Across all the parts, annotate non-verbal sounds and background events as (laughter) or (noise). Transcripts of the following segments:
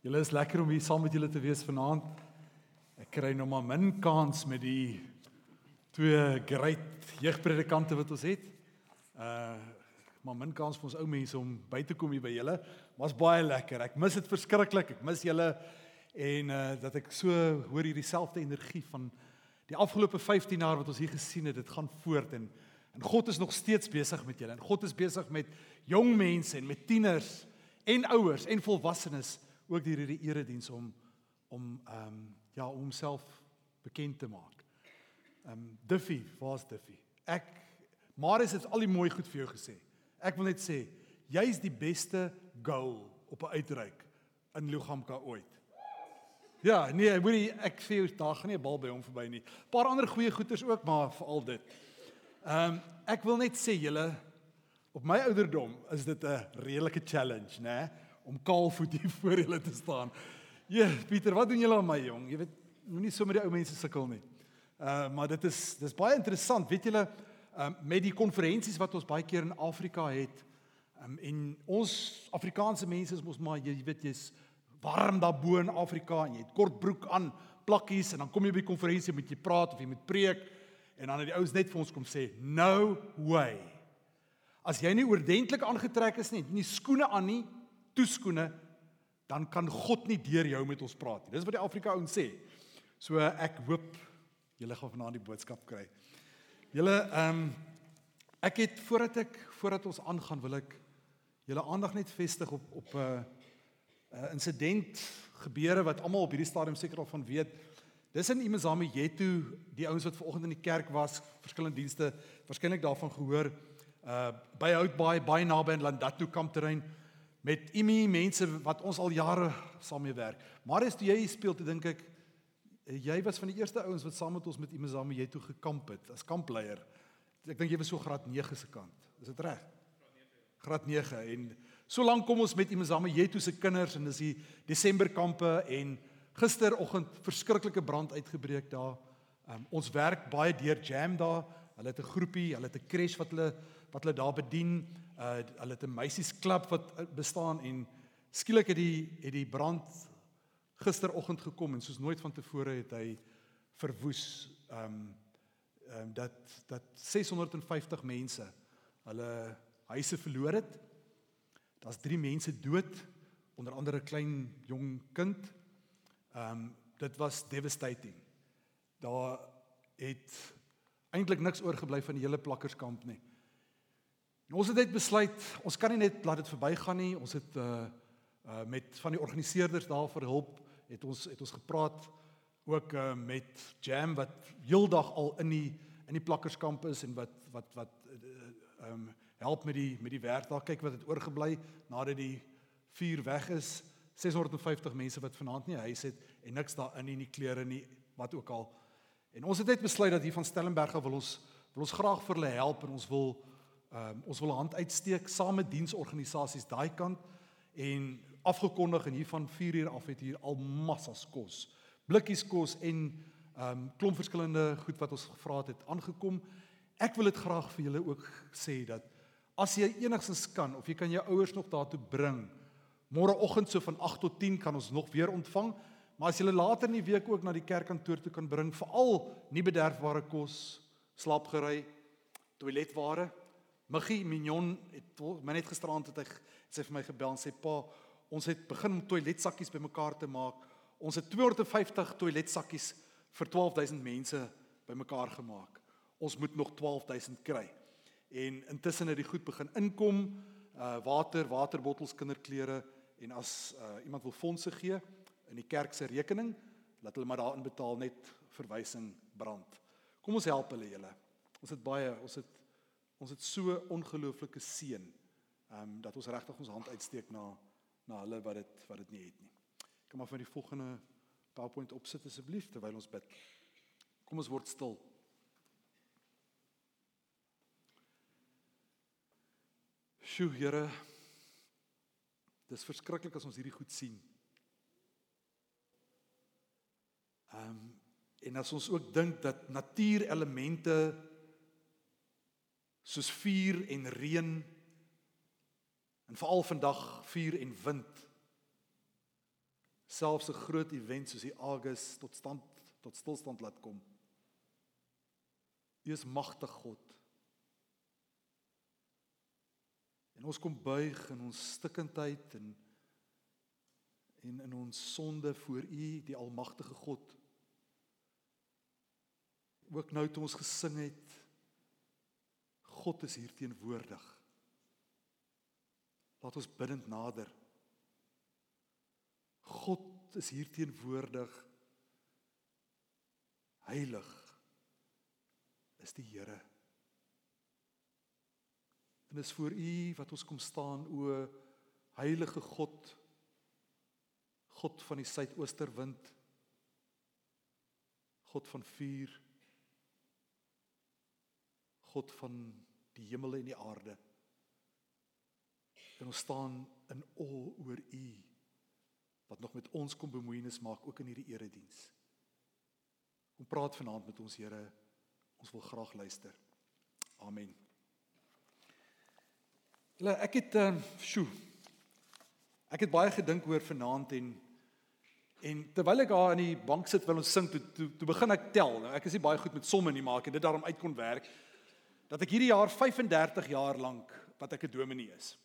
Julle is lekker om hier saam met julle te wees vanaand. Ek kry nog maar min kans met die twee great jeugpredikante wat ons het. Uh maar min kans vir ons ou mense om by te kom hier by julle. Maar's baie lekker. Ek mis dit verskriklik. Ek mis julle en uh dat ek so hoor hierdie selfde energie van die afgelope 15 jaar wat ons hier gesien het. Dit gaan voort en en God is nog steeds besig met julle. En God is besig met jong mense en met tieners en ouers en volwassenes ook deur hierdie erediens om om ehm um, ja, om homself bekend te maak. Ehm um, Duffy, waar's Duffy? Ek Marius het al die mooi goed vir jou gesê. Ek wil net sê, jy's die beste goal op 'n uitreik in Lugamka ooit. Ja, nee, hoorie, ek sê jy daar gaan nie 'n bal by hom verby nie. Paar ander goeie goeters ook, maar veral dit. Ehm um, ek wil net sê julle op my ouderdom is dit 'n redelike challenge, né? Nee? Om kaalvoet hier (laughs) voor julle te staan. Ja, Pieter, wat doen julle aan my jong? Jy weet, moenie sommer die ou mense sukkel nie. Uh maar dit is dis baie interessant. Weet julle, um met die konferensies wat ons baie keer in Afrika het, um en ons Afrikaanse mense is mos maar jy weet jy's warm daarbo in Afrika en jy het kort broek aan, plakkies en dan kom jy by konferensie met jy praat of jy moet preek en dan het die ouens net vir ons kom sê, "No way." As jy nie oordentlik aangetrek is nie, nie skoene aan nie, toeskoene, dan kan God nie deur jou met ons praat nie. Dis wat die Afrika ouens sê. So ek hoop julle gaan vanaand die boodskap kry. Julle ehm um, ek het voordat ek voordat ons aangaan wil ek julle aandag net vestig op op 'n uh, 'n uh, insident gebeure wat almal op hierdie stadium seker al van weet. Dis in Imazami Yetu, die ouens wat vanoggend in die kerk was, verskillende dienste, waarskynlik daarvan gehoor, uh by Houtbaai, baie naby aan Landatu kampterrein met Imi mense wat ons al jare saam mee werk. Maar as jy speel te dink ek eh, jy was van die eerste ouens wat saam met ons met Imi saam jy toe gekamp het as kampleier. Ek dink jy was so graad 9 se kant. Is dit reg? Graad 9 en so lank kom ons met Imi saam jy toe se kinders en dis die Desember kampe en gisteroggend verskriklike brand uitgebreek daar. Um, ons werk baie deur Jam daar. Hulle het 'n groepie, hulle het 'n crash wat hulle wat hulle daar bedien uh hulle het 'n meisiesklub wat uh, bestaan en skielik het die het die brand gisteroggend gekom en soos nooit vantevore het hy verwoes um um dat dat 650 mense hulle huise verloor het. Daar's 3 mense dood onder andere 'n klein jong kind. Um dit was devastating. Daar het eintlik niks oorgebly van die hele plakkerskamp nie. Ons het net besluit, ons kan nie net laat dit verbygaan nie. Ons het uh uh met van die organiseerders daar vir hulp het ons het ons gepraat ook uh met Jam wat heeldag al in die in die plakkerskamp is en wat wat wat uh, um help met die met die werk daar. Kyk wat het oorgebly nadat die vuur weg is. 650 mense wat vanaand nie huis het en niks daarin nie nie klere nie wat ook al. En ons het net besluit dat hier van Stellenberg wil ons wil ons graag vir hulle help en ons wil Ehm um, ons wil 'n hand uitsteek saam met diensorganisasies daai kant en afgekondig en hiervan 4 uur af het hier al massas kos. Blikkies kos en ehm um, klomp verskillende goed wat ons gevra het het aangekom. Ek wil dit graag vir julle ook sê dat as jy enigstens kan of jy kan jou ouers nog daartoe bring. Môreoggend so van 8 tot 10 kan ons nog weer ontvang. Maar as jy later in die week ook na die kerkkantoor toe kan bring, veral nie bederfbare kos, slaapgerei, toiletware, Muggie Mignon het my net gisterand het hy sê vir my gebel en sê pa, ons het begin om toiletsakkies bymekaar te maak. Ons het 250 toiletsakkies vir 12000 mense bymekaar gemaak. Ons moet nog 12000 kry. En intussen het die goed begin inkom, uh water, waterbottels, kinderklere en as uh iemand wil fondse gee in die kerk se rekening, laat hulle maar daarin betaal net verwysing brand. Kom ons help hulle julle. Ons het baie, ons het Ons het so ongelooflike seën ehm um, dat ons regtig ons hand uitsteek na na hulle wat dit wat dit nie het nie. Kom maar vir die volgende PowerPoint opsit asseblief terwyl ons bid. Kom ons word stil. Sjoe, Here. Dis verskriklik as ons hierdie goed sien. Ehm um, en as ons ook dink dat natuurelemente soos vuur en reën en veral vandag vuur en wind selfs 'n groot event soos die Agus tot stand tot stilstand laat kom. U is magtig God. En ons kom buig in ons stikkindheid en en in ons sonde voor U, die almagtige God. Ook nou toe ons gesing het, God is hier teenwoordig. Laat ons bidend nader. God is hier teenwoordig. Heilig is die Here. En dis voor U wat ons kom staan o heilige God. God van die suidoosterwind. God van vuur. God van die hemel en die aarde. En ons staan in al oor U wat nog met ons kom bemoeienis maak ook in hierdie erediens. Kom praat vanaand met ons Here. Ons wil graag luister. Amen. Julle ek het ehm sjoe. Ek het baie gedink oor vanaand en en terwyl ek daar in die bank sit wil ons sing toe toe, toe begin ek tel. Nou ek is nie baie goed met somme nie, maar ek het dit daarom uit kon werk dat ek hierdie jaar 35 jaar lank wat ek 'n dominee is.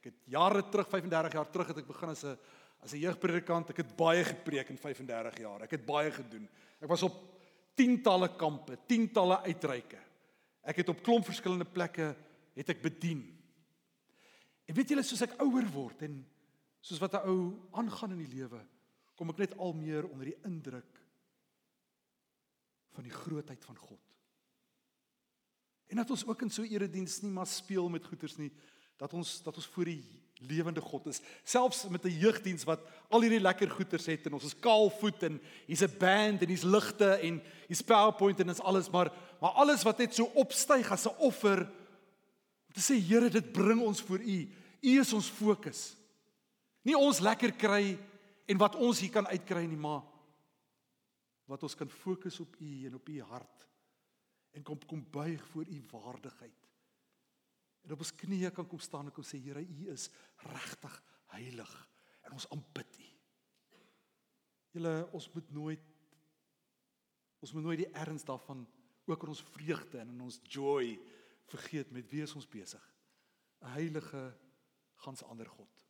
Ek het jare terug 35 jaar terug het ek begin as 'n as 'n jeugpredikant. Ek het baie gepreek in 35 jaar. Ek het baie gedoen. Ek was op tientalle kampe, tientalle uitreike. Ek het op klomp verskillende plekke het ek bedien. En weet julle soos ek ouer word en soos wat 'n ou aangaan in die lewe, kom ek net al meer onder die indruk van die grootheid van God. En dat ons ook in so erediens nie maar speel met goeders nie, dat ons dat ons voor die lewende God is. Selfs met 'n jeugdiens wat al hierdie lekker goeders het en ons is kaalvoet en hier's 'n band en hier's ligte en hier's PowerPoint en dit's alles maar maar alles wat net so opstyg as 'n offer om te sê Here dit bring ons voor U. U is ons fokus. Nie ons lekker kry en wat ons hier kan uitkry nie, maar wat ons kan fokus op U en op U hart en kom kom buig voor U waardigheid en op ons knieë kan kom staan en kom sê Here, U is regtig heilig en ons aanbid U. Julle, ons moet nooit ons moet nooit die erns daarvan ook in ons vreugde en in ons joy vergeet met wie ons besig. 'n Heilige gans ander God.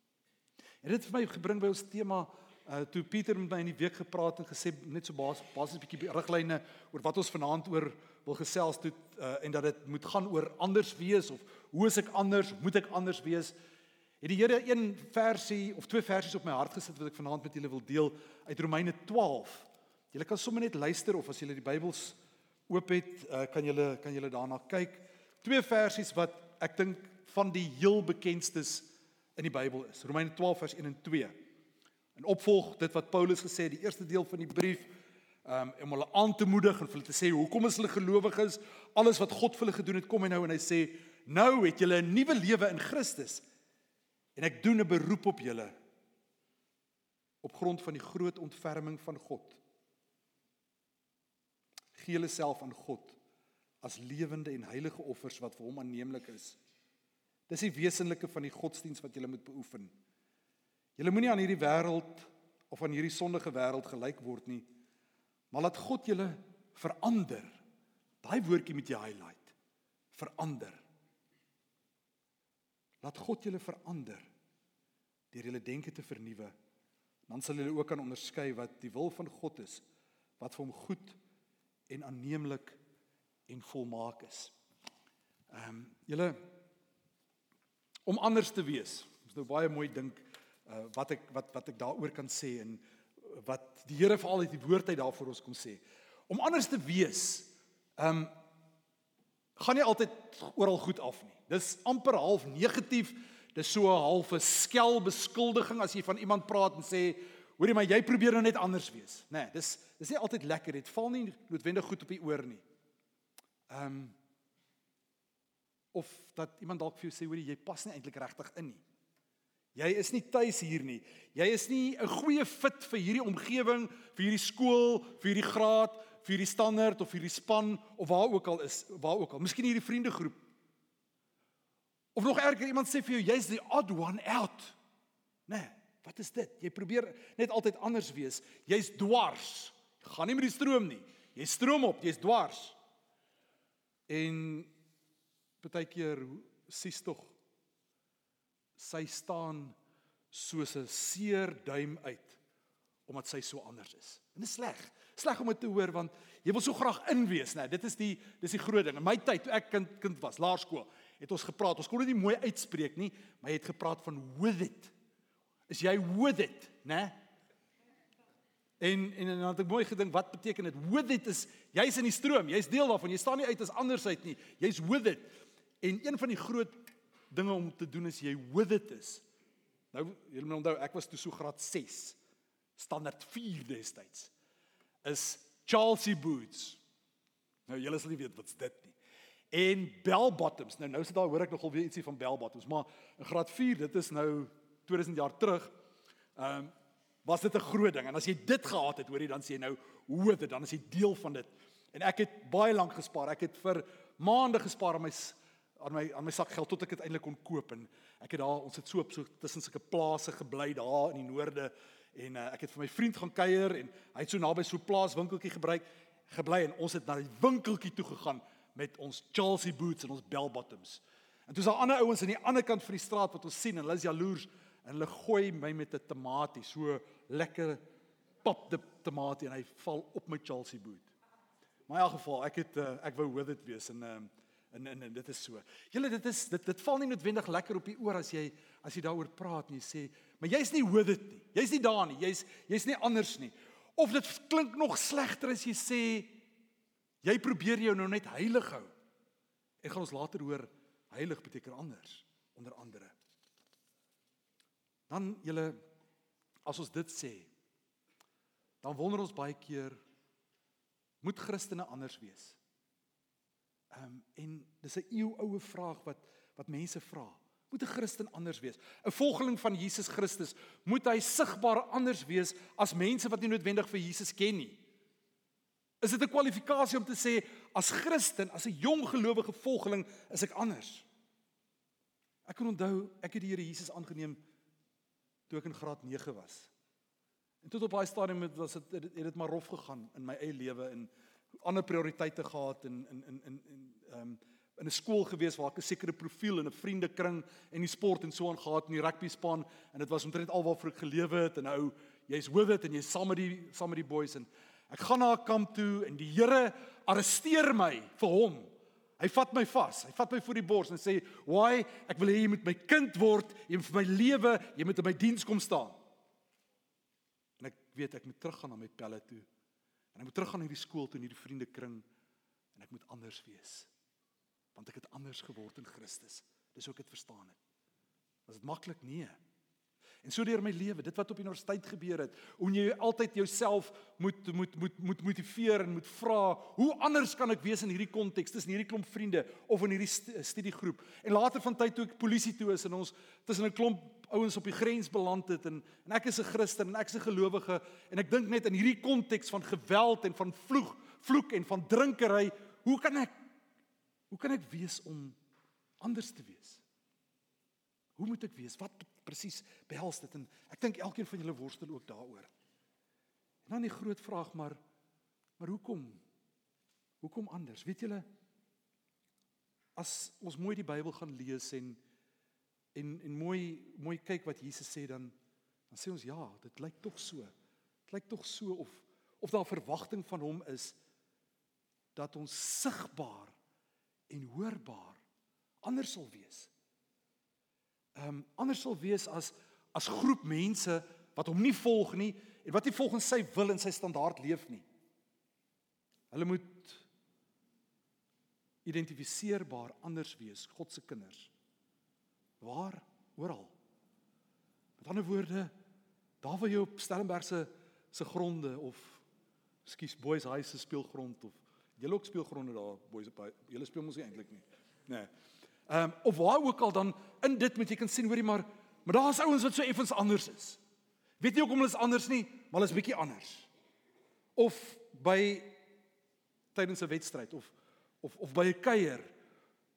En dit het vir my gebring by ons tema uh toe Pieter met my in die week gepraat en gesê net so basies basies 'n bietjie riglyne oor wat ons vanaand oor wil gesels toe uh, en dat dit moet gaan oor anders wees of hoe is ek anders? Moet ek anders wees? Het die Here een versie of twee versies op my hart gesit wat ek vanaand met julle wil deel uit Romeine 12. Julle kan sommer net luister of as julle die Bybels oop het, uh, kan julle kan julle daarna kyk. Twee versies wat ek dink van die heel bekendstes in die Bybel is. Romeine 12 vers 1 en 2. En opvolg dit wat Paulus gesê het, die eerste deel van die brief um, om hulle aan te moedig en vir hulle te sê hoekom is hulle gelowiges? Alles wat God vir hulle gedoen het, kom hy nou en hy sê nou het julle 'n nuwe lewe in Christus. En ek doen 'n beroep op julle op grond van die groot ontferming van God. Gee julle self aan God as lewende en heilige offers wat vir hom aanneemlik is. Dis die wesenlike van die godsdiens wat julle moet beoefen. Julle moenie aan hierdie wêreld of aan hierdie sondige wêreld gelyk word nie, Maar laat God julle verander. Daai woordjie moet jy highlight. Verander. Laat God julle verander deur julle denke te vernuwe. Dan sal julle ook kan onderskei wat die wil van God is, wat vir hom goed en aanneemlik en volmaak is. Ehm um, julle om anders te wees. Dis nou baie mooi dink uh, wat ek wat wat ek daaroor kan sê en wat die Here veral uit die woord uit daarvoor ons kom sê. Om anders te wees, ehm um, gaan nie altyd oral goed af nie. Dis amper half negatief. Dis so 'n half 'n skel beskuldiging as jy van iemand praat en sê, hoorie maar jy probeer nou net anders wees. Nê, nee, dis dis nie altyd lekker. Dit val nie noodwendig goed op die oor nie. Ehm um, of dat iemand dalk vir jou sê, hoorie jy pas nie eintlik regtig in nie. Jy is nie tuis hier nie. Jy is nie 'n goeie fit vir hierdie omgewing, vir hierdie skool, vir hierdie graad, vir hierdie standaard of hierdie span of waar ook al is, waar ook al. Miskien hierdie vriendegroep. Of nog erger, iemand sê vir jou jy's die odd one out. Nee, Wat is dit? Jy probeer net altyd anders wees. Jy's dwars. Gaan nie met die stroom nie. Jy stroom op, jy's dwars. En baie keer sies tog sy staan soos 'n seer duim uit omdat sy so anders is. En dit is sleg. Sleg om dit te hoor want jy wil so graag inwees, né? Dit is die dis die groot ding. In my tyd toe ek kind kind was, laerskool, het ons gepraat. Ons kon dit nie mooi uitspreek nie, maar jy het gepraat van with it. Is jy with it, né? En en dan het ek mooi gedink, wat beteken dit? With it is jy's in die stroom, jy's deel daarvan. Jy staan nie uit as anders uit nie. Jy's with it. En een van die groot dinge om te doen is jy with it is. Nou, julle moet onthou, ek was toe so graad 6. Standaard 4 destyds. Is Chelsea boots. Nou julle sal nie weet wat's dit nie en bell bottoms. Nou nou sit daar hoor ek nogal weer ietsie van bell bottoms, maar in graad 4, dit is nou 2000 jaar terug. Ehm um, was dit 'n groot ding en as jy dit gehad het, hoor jy dan sê jy nou hoe dit dan is jy deel van dit. En ek het baie lank gespaar. Ek het vir maande gespaar aan my aan my aan my sakgeld tot ek dit eintlik kon koop en ek het daar ons het so op so tussen sulke plase gebly daar in die noorde en uh, ek het vir my vriend gaan kuier en hy het so naby so 'n plaaswinkeltjie gebruik gebly en ons het na die winkeltjie toe gegaan met ons Chelsea boots en ons bell bottoms. En toe is daar ander ouens aan die ander kant van die straat wat ons sien en hulle is jaloers en hulle gooi my met 'n tamatie, so lekker pop die tamatie en hy val op my Chelsea boot. Maar in elk geval, ek het uh, ek wou with it wees en um, en en, en dit is so. Julle dit is dit dit val nie noodwendig lekker op die oor as jy as jy daaroor praat en jy sê, maar jy's nie with it nie. Jy's nie daar nie. Jy's jy's nie anders nie. Of dit klink nog slegter as jy sê Jy probeer jou nou net heilig hou. En gaan ons later hoor heilig beteken anders onder andere. Dan julle as ons dit sê, dan wonder ons baie keer moet Christene anders wees? Ehm um, en dis 'n eeuoue vraag wat wat mense vra. Moet 'n Christen anders wees? 'n Volgeling van Jesus Christus, moet hy sigbaar anders wees as mense wat nie noodwendig vir Jesus ken nie? Is dit 'n kwalifikasie om te sê as Christen, as 'n jong gelowige volgeling, is ek anders? Ek kan onthou ek het die Here Jesus aangeneem toe ek in graad 9 was. En tot op daai stadium het was dit het dit maar rof gegaan in my eie lewe en ander prioriteite gehad en in in in in ehm um, in 'n skool gewees waar ek 'n sekere profiel in 'n vriendekring en die sport en so aan gehad in die rugby span en dit was omtrent alwaarvoor ek gelewe het en nou jy's with it en jy's saam met die saam met die boys en Ek gaan na 'n kamp toe en die Here arresteer my vir hom. Hy vat my vas. Hy vat my voor die bors en sê, "Why? Ek wil hê jy moet my kind word, jy moet vir my lewe, jy moet in my diens kom staan." En ek weet ek moet teruggaan na my pelle toe. En ek moet teruggaan na die skool toe, in die vriendekring en ek moet anders wees. Want ek het anders geword in Christus. Dis hoe ek dit verstaan het. Was dit maklik? Nee. En so deur my lewe, dit wat op universiteit gebeur het, hoe jy altyd jouself moet moet moet moet motiveer en moet vra, hoe anders kan ek wees in hierdie konteks, tussen hierdie klomp vriende of in hierdie studiegroep? En later van tyd toe ek polisie toe is en ons tussen 'n klomp ouens op die grens beland het en en ek is 'n Christen en ek is 'n gelowige en ek dink net in hierdie konteks van geweld en van vloek, vloek en van drinkery, hoe kan ek hoe kan ek wees om anders te wees? Hoe moet ek wees? Wat presies behels dit? En ek dink elkeen van julle worstel ook daaroor. En dan die groot vraag maar maar hoekom? Hoekom anders? Weet julle as ons mooi die Bybel gaan lees en en en mooi mooi kyk wat Jesus sê dan dan sê ons ja, dit lyk tog so. Dit lyk tog so of of daar verwagting van hom is dat ons sigbaar en hoorbaar anders sal wees ehm um, anders sal wees as as groep mense wat hom nie volg nie en wat nie volgens sy wil en sy standaard leef nie. Hulle moet identifiseerbaar anders wees, God se kinders. Waar? Oral. Met ander woorde, daar waar jy op Stellenberg se se gronde of skus Boys High se speelgrond of julle ook speelgronde daar Boys op julle speel mos eintlik nie. Nee. Ehm um, of waar ook al dan in dit moet jy kan sien hoorie maar maar daar's ouens wat so effens anders is. Weet jy hoekom hulle is anders nie? Maar hulle is bietjie anders. Of by tydens 'n wedstryd of of of by 'n kuier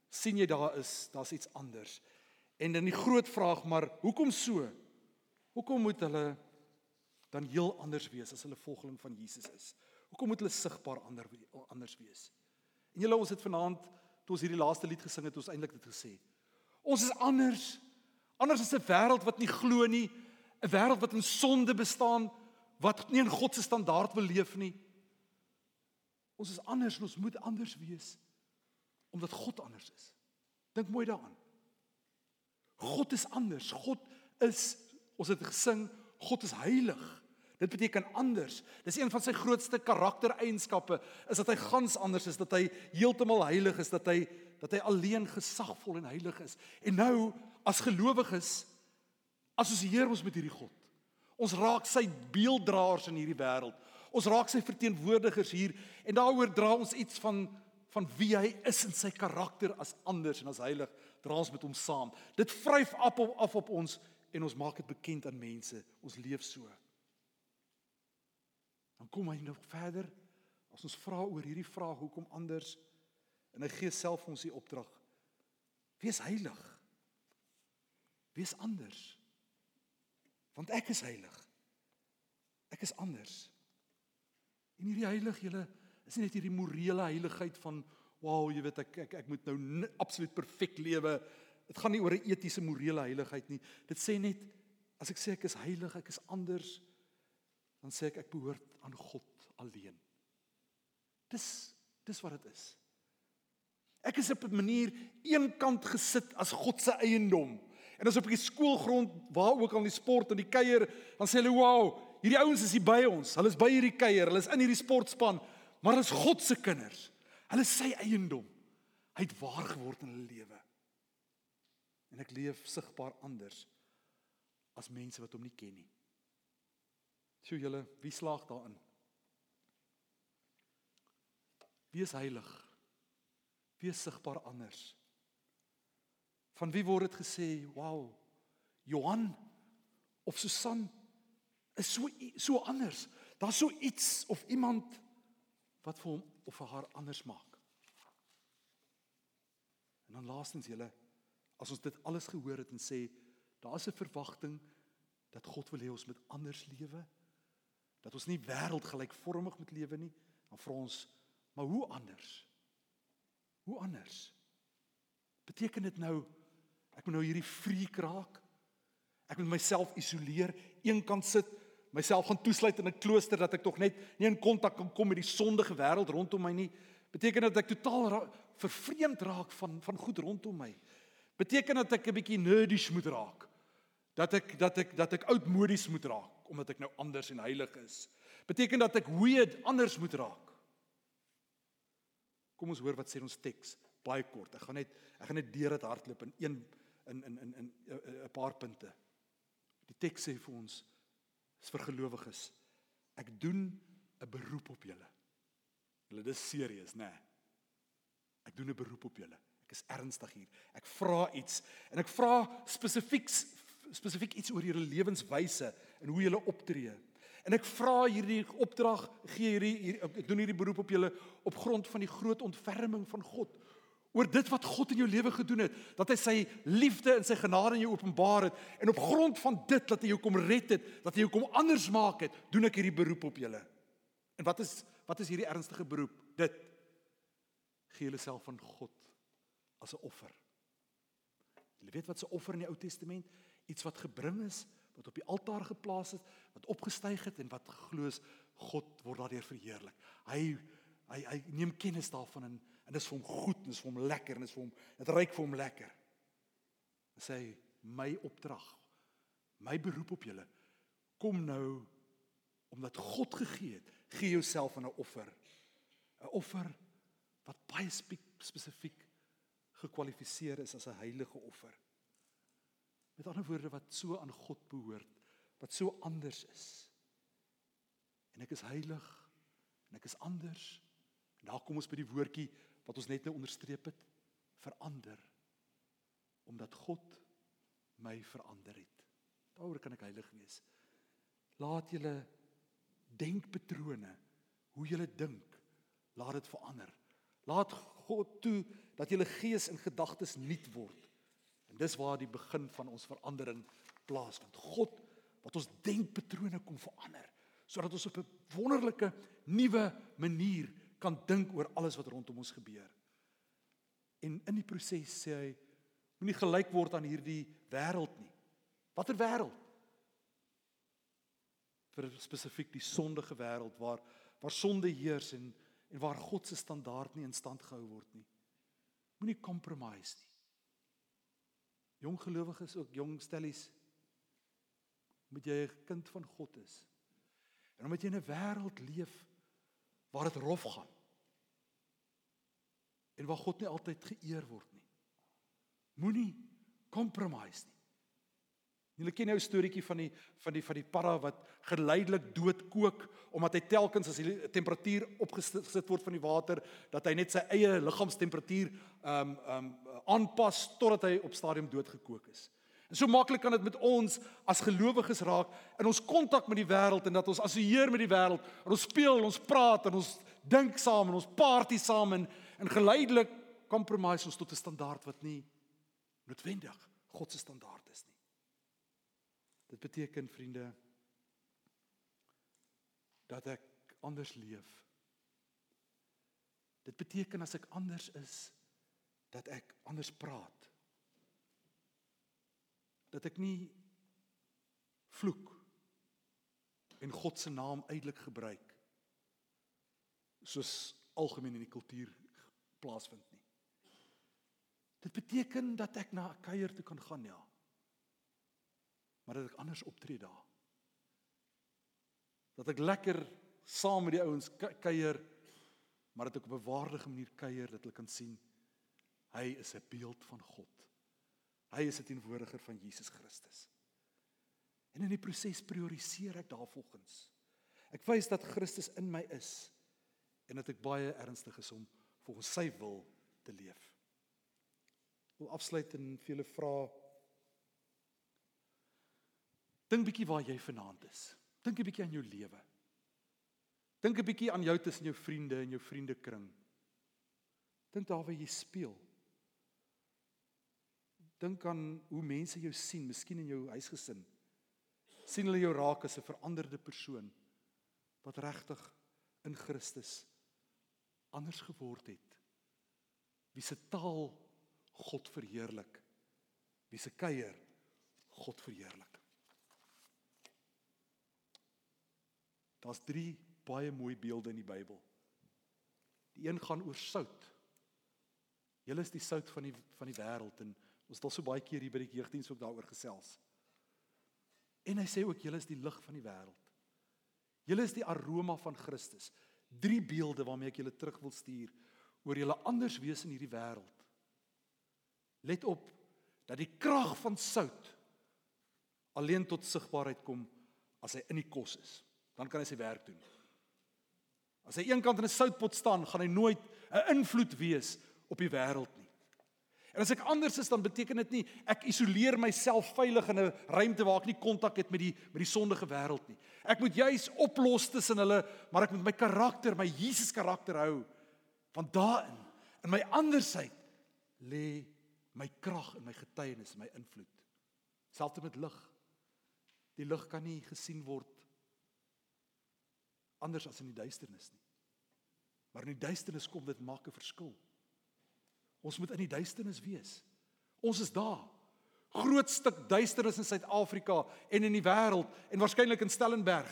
sien jy daar is daar's iets anders. En dan die groot vraag maar hoekom so? Hoekom moet hulle dan heel anders wees as hulle volgeling van Jesus is? Hoekom moet hulle sigbaar ander anders wees? En julle ons het vanaand toe ons hierdie laaste lied gesing het, ons eintlik dit gesê. Ons is anders. Anders is 'n wêreld wat nie glo nie, 'n wêreld wat in sonde bestaan, wat nie in God se standaard wil leef nie. Ons is anders en ons moet anders wees omdat God anders is. Dink mooi daaraan. God is anders. God is ons het gesing, God is heilig. Dit beteken anders. Dis een van sy grootste karaktereienskappe is dat hy gans anders is, dat hy heeltemal heilig is, dat hy dat hy alleen gesagvol en heilig is. En nou as gelowiges as ons Heer ons met hierdie God. Ons raak sy beelddraers in hierdie wêreld. Ons raak sy verteenwoordigers hier en daaroor dra ons iets van van wie hy is in sy karakter as anders en as heilig dra ons met hom saam. Dit vryf af op af op ons en ons maak dit bekend aan mense. Ons leef so. Dan kom hy nog verder as ons vra oor hierdie vraag hoekom anders en hy gee self ons die opdrag. Wees heilig. Wees anders. Want ek is heilig. Ek is anders. En hierdie heilig julle is nie net hierdie morele heiligheid van wow, jy weet ek ek ek moet nou absoluut perfek lewe. Dit gaan nie oor 'n etiese morele heiligheid nie. Dit sê net as ek sê ek is heilig, ek is anders, dan sê ek ek behoort aan God alleen. Dis dis wat dit is. Ek is op 'n manier eenkant gesit as God se eiendom. En as op die skoolgrond waar ook al die sport en die kuier, dan sê hulle, "Wow, hierdie ouens is hier by ons. Hulle is by hierdie kuier, hulle is in hierdie sportspan, maar is God se kinders. Hulle is sy eiendom. Hy het waar geword in hulle lewe." En ek leef sigbaar anders as mense wat hom nie ken nie. Sjoe julle, wie slaag daarin? Wie is heilig? Wie is sigbaar anders? Van wie word dit gesê, "Wow, Johan of Susan is so so anders. Daar's so iets of iemand wat vir hom of vir haar anders maak." En dan laastens julle, as ons dit alles gehoor het en sê, daar's 'n verwagting dat God wil hê ons moet anders lewe dat ons nie wêreldgelykvormig moet lewe nie, dan vra ons, maar hoe anders? Hoe anders? Beteken dit nou ek moet nou hierdie freak raak? Ek moet myself isoleer, eenkant sit, myself gaan toesluit in 'n klooster dat ek tog net nie in kontak kan kom met die sondige wêreld rondom my nie? Beteken dat ek totaal ra vervreemd raak van van goed rondom my? Beteken dat ek 'n bietjie nerdish moet raak? Dat ek dat ek dat ek oudmodies moet raak? omdat ek nou anders en heilig is. Beteken dat ek weird anders moet raak. Kom ons hoor wat sê ons teks baie kort. Ek gaan net ek gaan net deur dit hardloop in een in in in in 'n paar punte. Die teks sê vir ons is vir gelowiges. Ek doen 'n beroep op julle. Hulle dis serieus, nê? Nee. Ek doen 'n beroep op julle. Ek is ernstig hier. Ek vra iets en ek vra spesifiek spesifiek iets oor julle lewenswyse en hoe julle optree. En ek vra hierdie opdrag, gee hierdie hier, ek doen hierdie beroep op julle op grond van die groot ontferming van God oor dit wat God in jou lewe gedoen het, dat hy sy liefde en sy genade in jou openbaar het en op grond van dit dat hy jou kom red het, dat hy jou kom anders maak het, doen ek hierdie beroep op julle. En wat is wat is hierdie ernstige beroep? Dit gee jouself aan God as 'n offer. Jy weet wat 'n offer in die Ou Testament? iets wat gebring is, wat op die altaar geplaas is, wat opgestyg het en wat glo is God word daardeur verheerlik. Hy hy hy neem kennis daarvan en en dit is vir hom goed en dit is vir hom lekker en dit is vir hom dit ryk vir hom lekker. Hy sê my opdrag, my beroep op julle kom nou omdat God gegee het, gee jouself aan 'n offer. 'n Offer wat baie spesifiek gekwalifiseer is as 'n heilige offer. Met ander woorde wat so aan God behoort, wat so anders is. En ek is heilig en ek is anders. En daar kom ons by die woordjie wat ons net nou onderstreep het, verander. Omdat God my verander het. Daaroor kan ek heilig wees. Laat julle denkpatrone, hoe julle dink, laat dit verander. Laat God toe dat julle gees en gedagtes nuut word. En dis waar die begin van ons verandering plaasvind. God wat ons denkpatrone kom verander sodat ons op 'n wonderlike nuwe manier kan dink oor alles wat rondom ons gebeur. En in die proses sê hy moenie gelyk word aan hierdie wêreld nie. Watter wêreld? Vir spesifiek die sondige wêreld waar waar sonde heers en en waar God se standaard nie in stand gehou word nie. Moenie compromise nie. Jong gelowiges ook jong stellies moet jy 'n kind van God is. En omdat jy in 'n wêreld leef waar dit rof gaan. En waar God nie altyd geëer word nie. Moenie compromise nie. Julle ken nou 'n storieetjie van die van die van die parra wat geleidelik doodkook omdat hy telkens as die temperatuur opgesit word van die water dat hy net sy eie liggaamstemperatuur ehm um, ehm um, aanpas totdat hy op stadium doodgekook is. En so maklik kan dit met ons as gelowiges raak in ons kontak met die wêreld en dat ons assosieer met die wêreld ons speel ons praat en ons dink saam en ons party saam en en geleidelik compromise ons tot 'n standaard wat nie noodwendig God se standaard is nie. Dit beteken vriende dat ek anders leef. Dit beteken as ek anders is dat ek anders praat. Dat ek nie vloek en God se naam uitelik gebruik soos algemeen in die kultuur plaasvind nie. Dit beteken dat ek na 'n kuier toe kan gaan ja. Maar dat ek anders optree daar. Dat ek lekker saam met die ouens kuier, maar dat ek op 'n waardige manier kuier dat hulle kan sien hy is 'n beeld van God. Hy is 'n teenwoordiger van Jesus Christus. En in die proses prioriseer ek daarvolgens. Ek wys dat Christus in my is en dat ek baie ernstig is om volgens sy wil te leef. Wil afsluit en vir julle vra Dink bietjie waar jy vanaand is. Dink 'n bietjie aan jou lewe. Dink 'n bietjie aan jou tussen jou vriende en jou vriendekring. Dink daar waar jy speel. Dink aan hoe mense jou sien, miskien in jou huisgesin. sien hulle jou raak as 'n veranderde persoon wat regtig in Christus anders geword het. Wie se taal God verheerlik. Wie se kuier God verheerlik. Daar's 3 baie mooi beelde in die Bybel. Die een gaan oor sout. Julle is die sout van die van die wêreld en ons het al so baie keer hier by die jeugdiens ook daaroor gesels. En hy sê ook julle is die lig van die wêreld. Julle is die aroma van Christus. Drie beelde waarmee ek julle terug wil stuur oor julle anders wees in hierdie wêreld. Let op dat die krag van sout alleen tot sigbaarheid kom as hy in die kos is. Dan kan hy sy werk doen. As hy eenkant in 'n soutpot staan, gaan hy nooit 'n invloed wees op die wêreld nie. En as ek anders is, dan beteken dit nie ek isoleer myself veilig in 'n ruimte waar ek nie kontak het met die met die sondige wêreld nie. Ek moet juis oplos tussen hulle, maar ek moet my karakter, my Jesus karakter hou. Want daarin, in my andersheid, lê my krag en my getuienis en my invloed. Selfs met lig. Die lig kan nie gesien word anders as in die duisternis nie. Maar in die duisternis kom dit maak 'n verskil. Ons moet in die duisternis wees. Ons is daar. Groot stuk duisternis in Suid-Afrika en in die wêreld en waarskynlik in Stellenberg.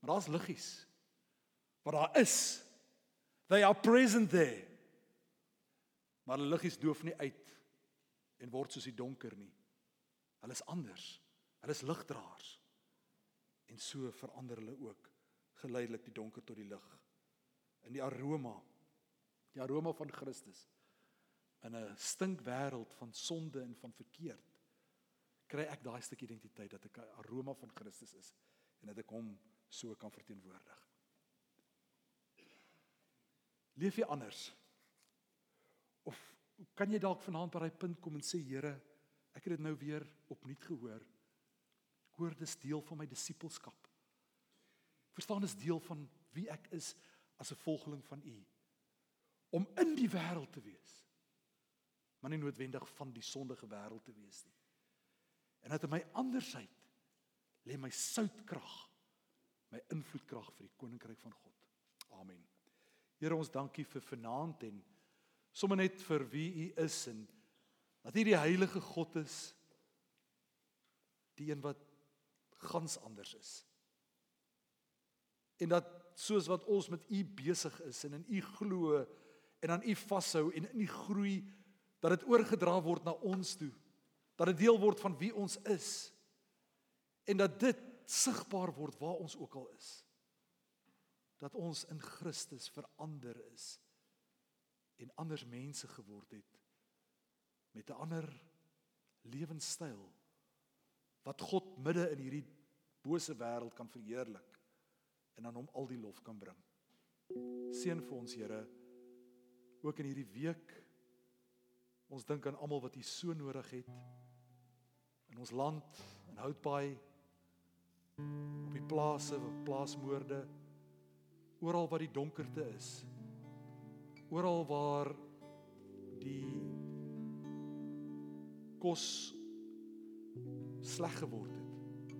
Maar daar's liggies. Wat daar is. They are present there. Maar die liggies doof nie uit en word soos die donker nie. Hulle is anders. Hulle is ligdraers. En so verander hulle ook geleidelik die donker tot die lig. In die aroma die aroma van Christus in 'n stinkwêreld van sonde en van verkeerd kry ek daai stuk identiteit dat ek aroma van Christus is en dat ek hom so kan verteenwoordig. Leef jy anders? Of kan jy dalk vanaand by daai punt kom en sê Here, ek het dit nou weer opnuut gehoor. Ek hoor dis deel van my disippelskap. Verstaan dis deel van wie ek is as 'n volgeling van U om in die wêreld te wees maar nie noodwendig van die sondige wêreld te wees nie en dat in my andersheid lê my soutkrag, my invloedkrag vir die koninkryk van God. Amen. Here ons dankie vir vanaand en sommer net vir wie u is en dat u die heilige God is. Die een wat gans anders is. En dat soos wat ons met u besig is en in u glo en aan u vashou en in u groei dat dit oorgedra word na ons toe. Dat dit deel word van wie ons is. En dat dit sigbaar word waar ons ook al is dat ons in Christus verander is en anders mense geword het met 'n ander lewenstyl wat God midde in hierdie bose wêreld kan verheerlik en aan hom al die lof kan bring. Seën vir ons Here ook in hierdie week. Ons dink aan almal wat U so nodig het in ons land, in Houtbaai, op die plase, plaasmoorde, oral waar die donkerte is oral waar die kos sleg geword het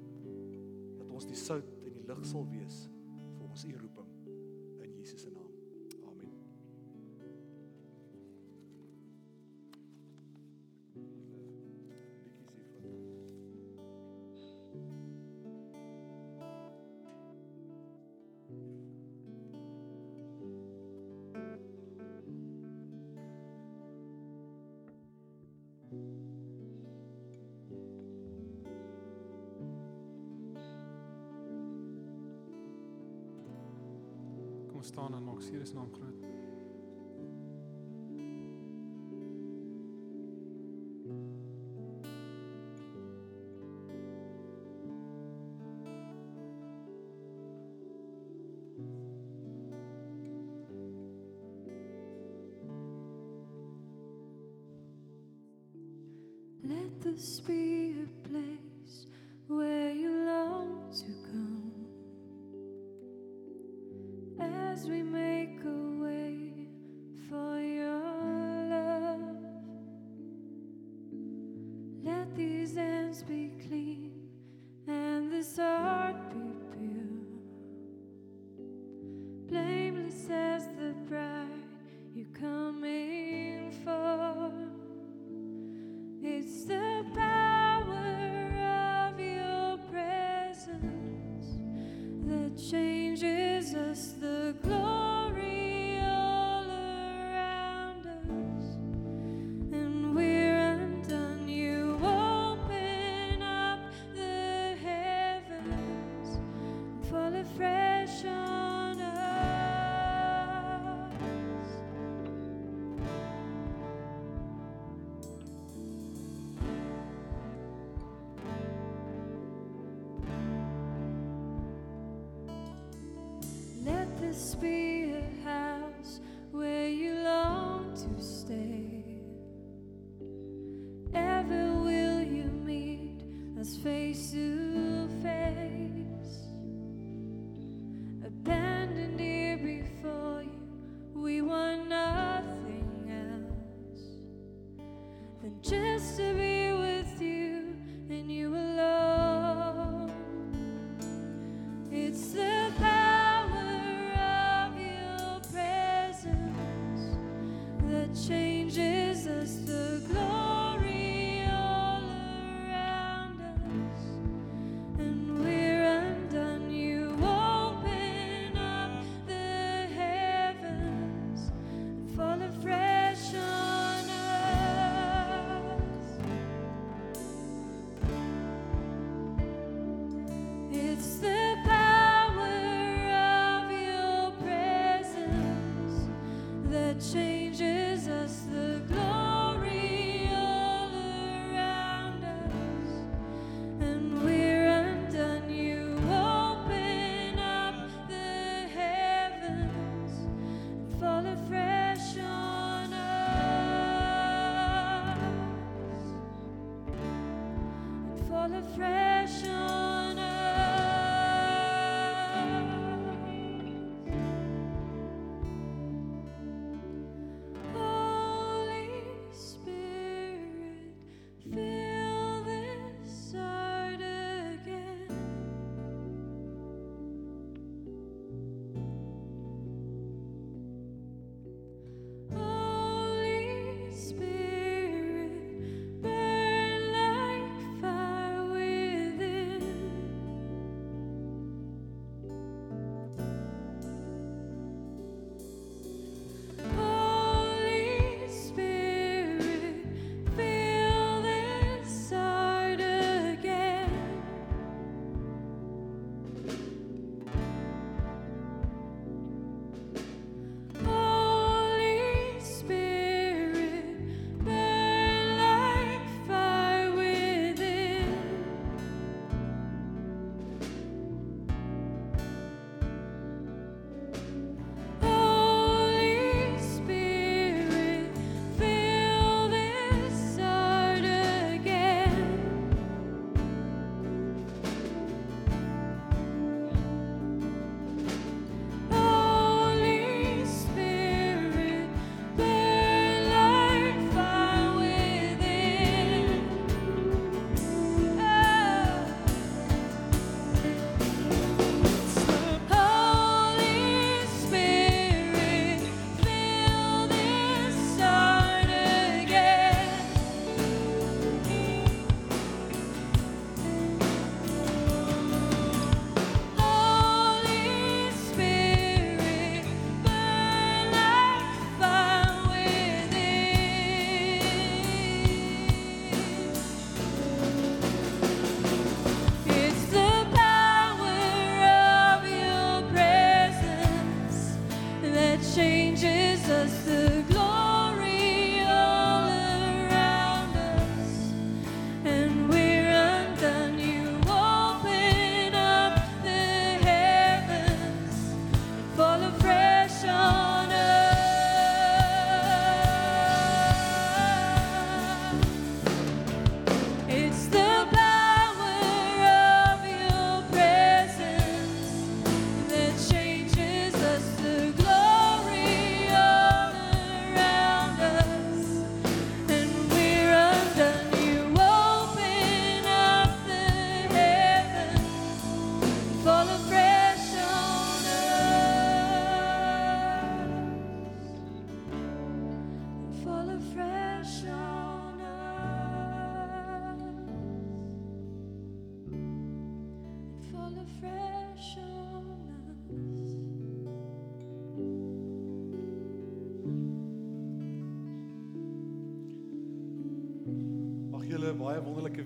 dat ons die sout en die lig sal wees vir ons u roeping in Jesus se naam staan en maak seer se naam groot. Let this be the chain.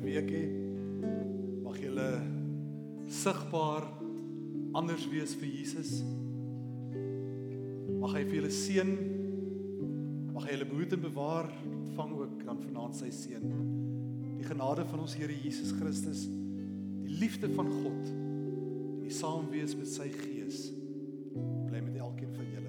Week hê. Mag julle sigbaar anders wees vir Jesus. Mag hy vir julle seën. Mag hy julle behoed en bewaar. Vang ook dan vanaand sy seën. Die genade van ons Here Jesus Christus, die liefde van God en die saamwees met sy Gees bly met elkeen van julle